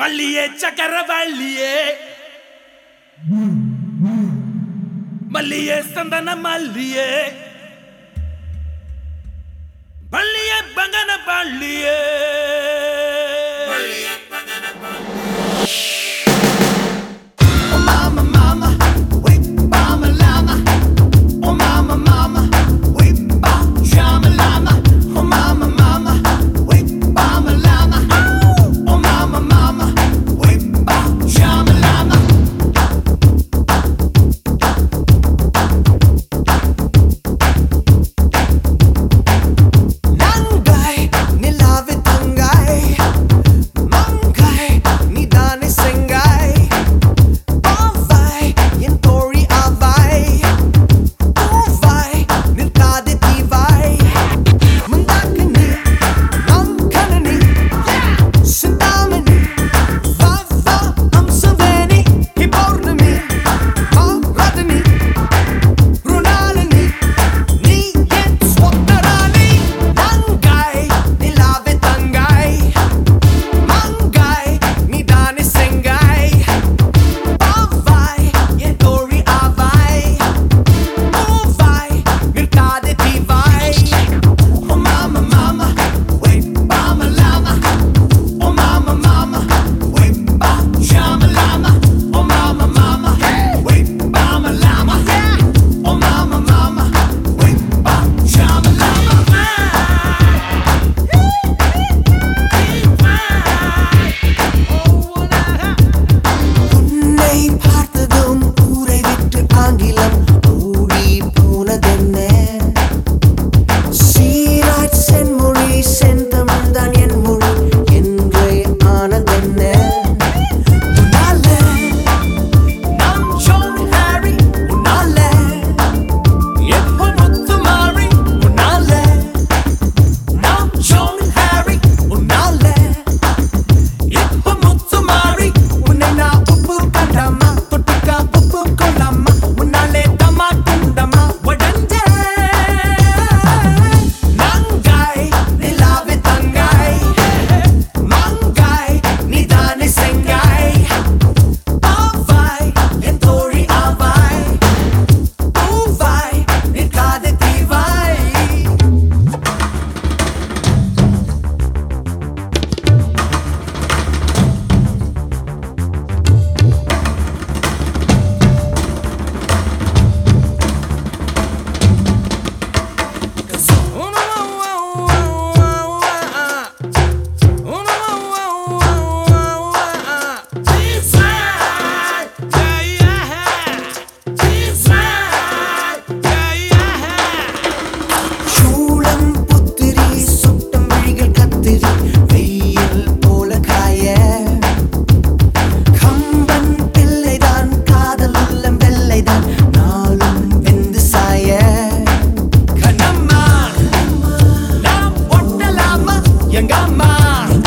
वल्लिए चकर वल्लिए। मल्लिए संदन मल्लिए। बल्लिए बंगन बल्लिए। बल्लिए बल्लिए। más.